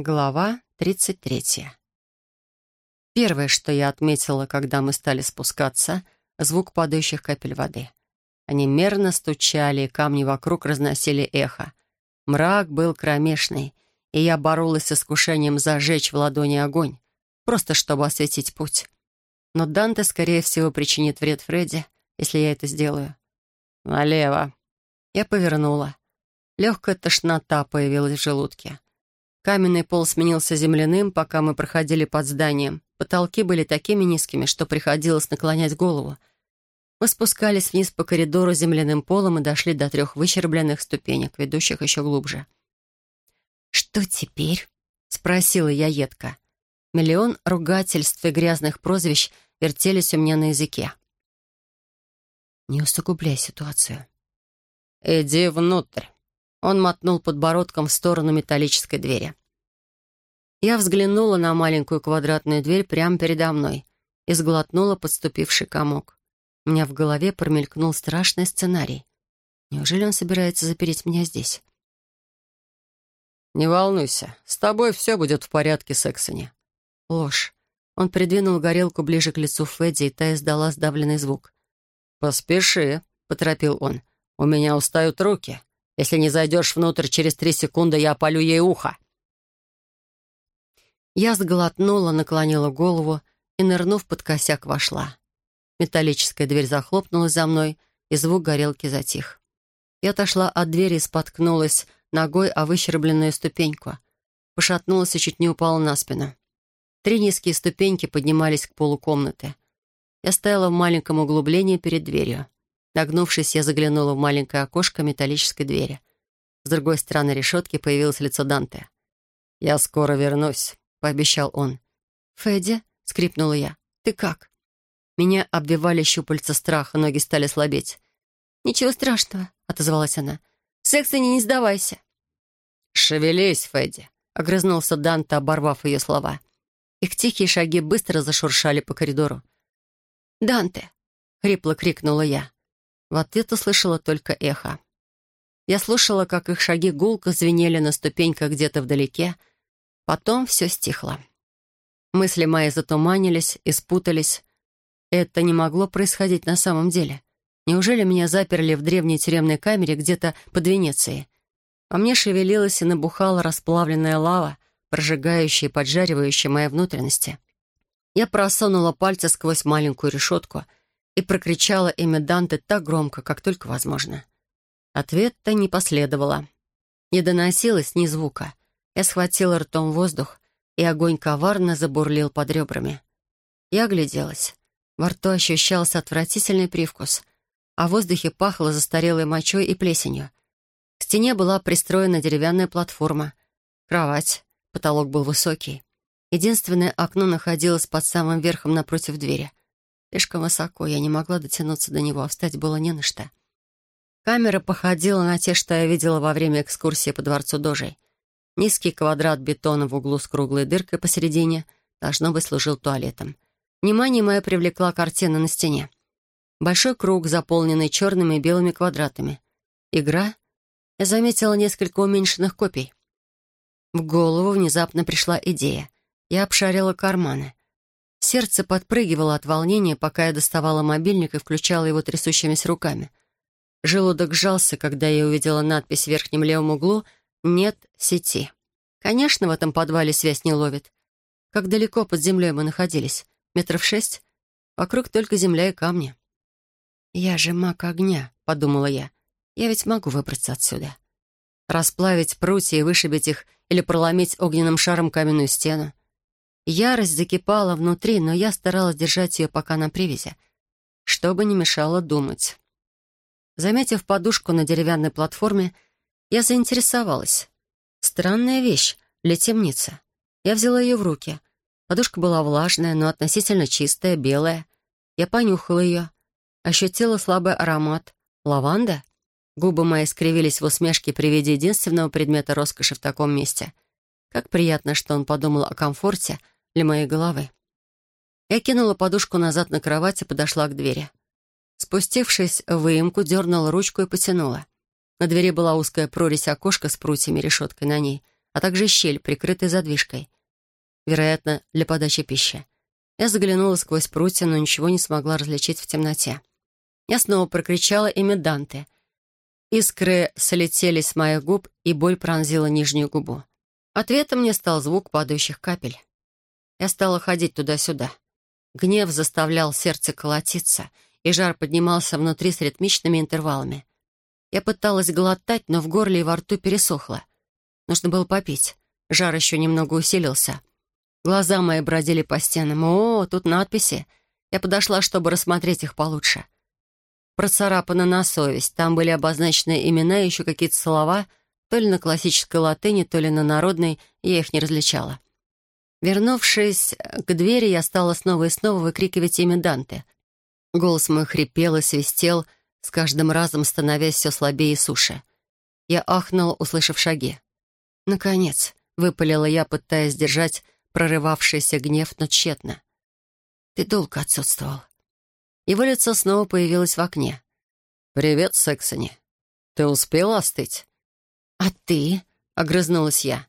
Глава 33. Первое, что я отметила, когда мы стали спускаться, — звук падающих капель воды. Они мерно стучали, камни вокруг разносили эхо. Мрак был кромешный, и я боролась с искушением зажечь в ладони огонь, просто чтобы осветить путь. Но Данте, скорее всего, причинит вред Фредди, если я это сделаю. «Налево». Я повернула. Легкая тошнота появилась в желудке. Каменный пол сменился земляным, пока мы проходили под зданием. Потолки были такими низкими, что приходилось наклонять голову. Мы спускались вниз по коридору земляным полом и дошли до трех выщербленных ступенек, ведущих еще глубже. «Что теперь?» — спросила я едко. Миллион ругательств и грязных прозвищ вертелись у меня на языке. «Не усугубляй ситуацию». «Иди внутрь», он мотнул подбородком в сторону металлической двери. Я взглянула на маленькую квадратную дверь прямо передо мной и сглотнула подступивший комок. У меня в голове промелькнул страшный сценарий. Неужели он собирается запереть меня здесь? «Не волнуйся, с тобой все будет в порядке, Сексони». Ложь. Он придвинул горелку ближе к лицу Федди, и та издала сдавленный звук. «Поспеши», — поторопил он. «У меня устают руки. Если не зайдешь внутрь, через три секунды я опалю ей ухо». Я сглотнула, наклонила голову и, нырнув под косяк, вошла. Металлическая дверь захлопнулась за мной, и звук горелки затих. Я отошла от двери и споткнулась ногой о выщербленную ступеньку. Пошатнулась и чуть не упала на спину. Три низкие ступеньки поднимались к полу комнаты. Я стояла в маленьком углублении перед дверью. Нагнувшись, я заглянула в маленькое окошко металлической двери. С другой стороны решетки появилось лицо Данте. «Я скоро вернусь», — пообещал он. «Федя?» — скрипнула я. «Ты как?» Меня обвивали щупальца страха, ноги стали слабеть. «Ничего страшного», — отозвалась она. «Сексони, не сдавайся». «Шевелись, Федди», — огрызнулся Данте, оборвав ее слова. Их тихие шаги быстро зашуршали по коридору. «Данте!» — хрипло крикнула я. В ответ услышала только эхо. Я слушала, как их шаги гулко звенели на ступеньках где-то вдалеке. Потом все стихло. Мысли мои затуманились и спутались. Это не могло происходить на самом деле. Неужели меня заперли в древней тюремной камере где-то под Венецией? Во мне шевелилась и набухала расплавленная лава, прожигающая и поджаривающая мои внутренности. Я просунула пальцы сквозь маленькую решетку — и прокричала имя Данте так громко, как только возможно. Ответа не последовало. Не доносилось ни звука. Я схватила ртом воздух, и огонь коварно забурлил под ребрами. Я огляделась. Во рту ощущался отвратительный привкус, а в воздухе пахло застарелой мочой и плесенью. К стене была пристроена деревянная платформа, кровать, потолок был высокий. Единственное окно находилось под самым верхом напротив двери. Слишком высоко, я не могла дотянуться до него, а встать было не на что. Камера походила на те, что я видела во время экскурсии по дворцу Дожей. Низкий квадрат бетона в углу с круглой дыркой посередине, должно быть, служил туалетом. Внимание мое привлекла картина на стене. Большой круг, заполненный черными и белыми квадратами. Игра. Я заметила несколько уменьшенных копий. В голову внезапно пришла идея. Я обшарила карманы. Сердце подпрыгивало от волнения, пока я доставала мобильник и включала его трясущимися руками. Желудок сжался, когда я увидела надпись в верхнем левом углу «Нет сети». Конечно, в этом подвале связь не ловит. Как далеко под землей мы находились? Метров шесть? Вокруг только земля и камни. «Я же маг огня», — подумала я. «Я ведь могу выбраться отсюда. Расплавить прутья и вышибить их или проломить огненным шаром каменную стену. Ярость закипала внутри, но я старалась держать ее пока на привязи, чтобы не мешало думать. Заметив подушку на деревянной платформе, я заинтересовалась. Странная вещь для темницы. Я взяла ее в руки. Подушка была влажная, но относительно чистая, белая. Я понюхала ее. Ощутила слабый аромат. Лаванда? Губы мои скривились в усмешке при виде единственного предмета роскоши в таком месте. Как приятно, что он подумал о комфорте — для моей головы. Я кинула подушку назад на кровать и подошла к двери. Спустившись в выемку, дернула ручку и потянула. На двери была узкая прорезь окошка с прутьями решеткой на ней. а также щель, прикрытая задвижкой. Вероятно, для подачи пищи. Я заглянула сквозь прутья, но ничего не смогла различить в темноте. Я снова прокричала имя Данте. Искры слетели с моих губ, и боль пронзила нижнюю губу. Ответом мне стал звук падающих капель. Я стала ходить туда-сюда. Гнев заставлял сердце колотиться, и жар поднимался внутри с ритмичными интервалами. Я пыталась глотать, но в горле и во рту пересохло. Нужно было попить. Жар еще немного усилился. Глаза мои бродили по стенам. О, тут надписи. Я подошла, чтобы рассмотреть их получше. Процарапано на совесть. Там были обозначены имена и еще какие-то слова, то ли на классической латыни, то ли на народной, я их не различала. Вернувшись к двери, я стала снова и снова выкрикивать имя Данте. Голос мой хрипел и свистел, с каждым разом становясь все слабее и суше. Я ахнула, услышав шаги. «Наконец!» — выпалила я, пытаясь держать прорывавшийся гнев, но тщетно. «Ты долго отсутствовал». Его лицо снова появилось в окне. «Привет, Сексони. Ты успела остыть?» «А ты?» — огрызнулась я.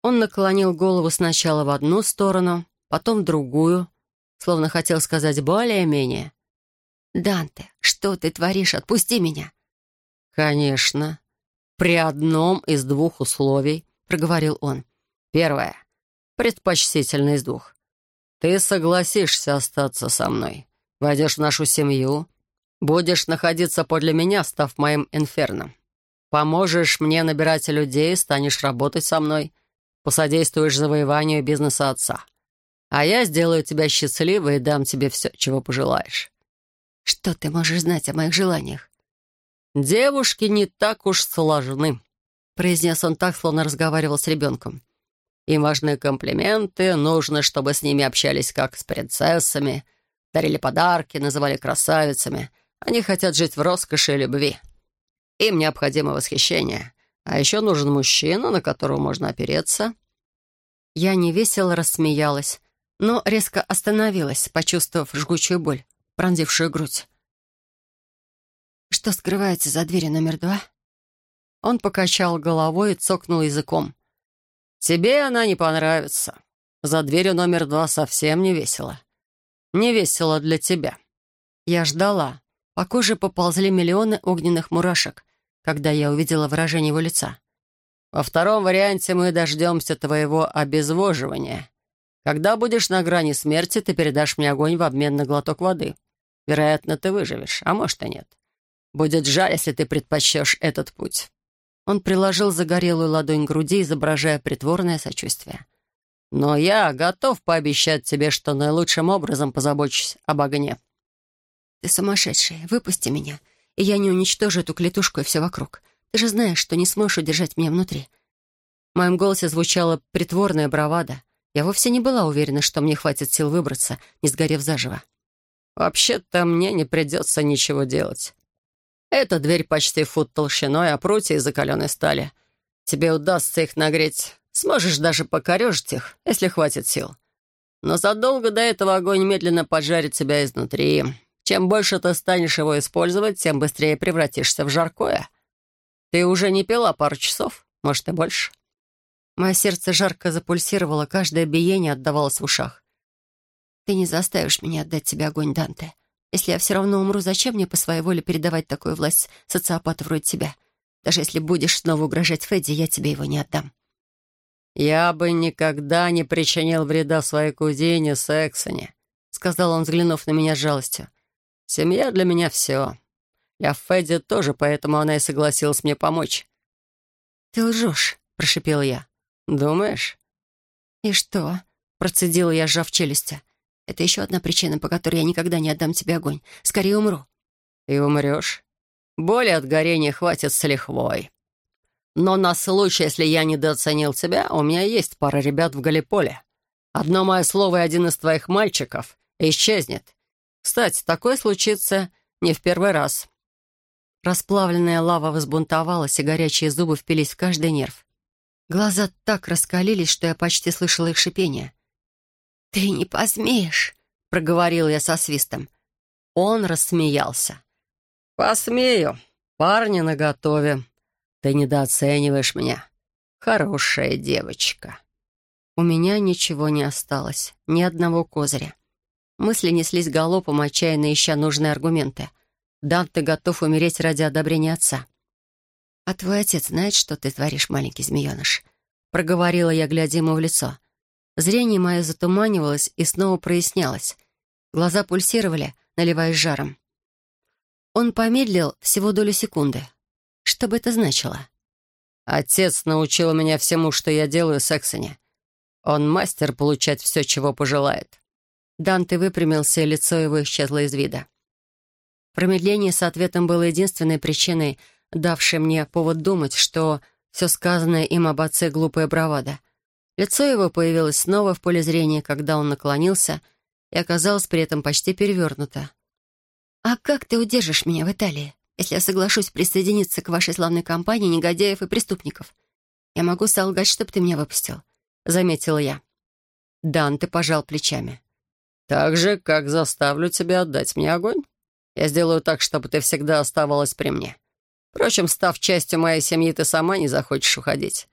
Он наклонил голову сначала в одну сторону, потом в другую, словно хотел сказать более-менее. «Данте, что ты творишь? Отпусти меня!» «Конечно. При одном из двух условий», — проговорил он. «Первое. Предпочтительно из двух. Ты согласишься остаться со мной, войдешь в нашу семью, будешь находиться подле меня, став моим инферном. Поможешь мне набирать людей, станешь работать со мной, посодействуешь завоеванию бизнеса отца. А я сделаю тебя счастливой и дам тебе все, чего пожелаешь. Что ты можешь знать о моих желаниях? Девушки не так уж сложны, произнес он так, словно разговаривал с ребенком. Им важны комплименты, нужно, чтобы с ними общались как с принцессами, дарили подарки, называли красавицами. Они хотят жить в роскоши и любви. Им необходимо восхищение. А еще нужен мужчина, на которого можно опереться. Я невесело рассмеялась, но резко остановилась, почувствовав жгучую боль пронзившую грудь. «Что скрывается за дверью номер два?» Он покачал головой и цокнул языком. «Тебе она не понравится. За дверью номер два совсем не весело. Не весело для тебя». Я ждала. По коже поползли миллионы огненных мурашек, когда я увидела выражение его лица. «Во втором варианте мы дождемся твоего обезвоживания. Когда будешь на грани смерти, ты передашь мне огонь в обмен на глоток воды. Вероятно, ты выживешь, а может и нет. Будет жаль, если ты предпочтешь этот путь». Он приложил загорелую ладонь к груди, изображая притворное сочувствие. «Но я готов пообещать тебе, что наилучшим образом позабочусь об огне». «Ты сумасшедший. Выпусти меня, и я не уничтожу эту клетушку и все вокруг. Ты же знаешь, что не сможешь удержать меня внутри». В моем голосе звучала притворная бравада. Я вовсе не была уверена, что мне хватит сил выбраться, не сгорев заживо. Вообще-то мне не придется ничего делать. Эта дверь почти фут толщиной, а прутья из закаленной стали. Тебе удастся их нагреть. Сможешь даже покорежить их, если хватит сил. Но задолго до этого огонь медленно поджарит тебя изнутри. Чем больше ты станешь его использовать, тем быстрее превратишься в жаркое. Ты уже не пила пару часов, может, и больше. Мое сердце жарко запульсировало, каждое биение отдавалось в ушах. Ты не заставишь меня отдать тебе огонь, Данте. Если я все равно умру, зачем мне по своей воле передавать такую власть социопату вроде тебя? Даже если будешь снова угрожать Федди, я тебе его не отдам». «Я бы никогда не причинил вреда своей кузине Сексоне», — сказал он, взглянув на меня с жалостью. «Семья для меня все. Я Федди тоже, поэтому она и согласилась мне помочь». «Ты лжешь», — прошипела я. «Думаешь?» «И что?» — процедила я, сжав челюсти. Это еще одна причина, по которой я никогда не отдам тебе огонь. Скорее умру». «И умрешь. Боли от горения хватит с лихвой. Но на случай, если я недооценил тебя, у меня есть пара ребят в Галиполе. Одно мое слово и один из твоих мальчиков исчезнет. Кстати, такое случится не в первый раз». Расплавленная лава возбунтовалась, и горячие зубы впились в каждый нерв. Глаза так раскалились, что я почти слышала их шипение. «Ты не посмеешь», — проговорил я со свистом. Он рассмеялся. «Посмею. Парни наготове. Ты недооцениваешь меня. хорошая девочка». У меня ничего не осталось, ни одного козыря. Мысли неслись галопом, отчаянно ища нужные аргументы. Данте готов умереть ради одобрения отца. «А твой отец знает, что ты творишь, маленький змееныш?» Проговорила я, глядя ему в лицо. Зрение мое затуманивалось и снова прояснялось. Глаза пульсировали, наливаясь жаром. Он помедлил всего долю секунды. Что бы это значило? «Отец научил меня всему, что я делаю с Эксоне. Он мастер получать все, чего пожелает». Данте выпрямился, и лицо его исчезло из вида. Промедление с ответом было единственной причиной, давшей мне повод думать, что все сказанное им об отце — глупая бравада. Лицо его появилось снова в поле зрения, когда он наклонился и оказалось при этом почти перевернуто. «А как ты удержишь меня в Италии, если я соглашусь присоединиться к вашей славной компании негодяев и преступников? Я могу солгать, чтобы ты меня выпустил», — заметила я. Данте пожал плечами. «Так же, как заставлю тебя отдать мне огонь. Я сделаю так, чтобы ты всегда оставалась при мне. Впрочем, став частью моей семьи, ты сама не захочешь уходить.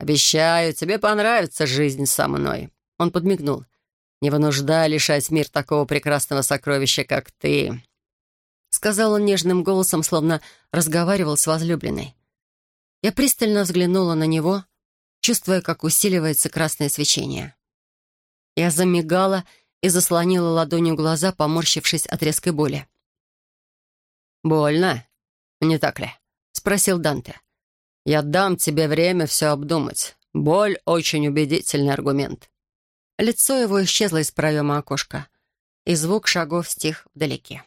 Обещаю, тебе понравится жизнь со мной». Он подмигнул. «Не вынуждай лишать мир такого прекрасного сокровища, как ты», — сказал он нежным голосом, словно разговаривал с возлюбленной. Я пристально взглянула на него, чувствуя, как усиливается красное свечение. Я замигала и заслонила ладонью глаза, поморщившись от резкой боли. «Больно, не так ли?» — спросил Данте. «Я дам тебе время все обдумать. Боль — очень убедительный аргумент». Лицо его исчезло из проема окошка, и звук шагов стих вдалеке.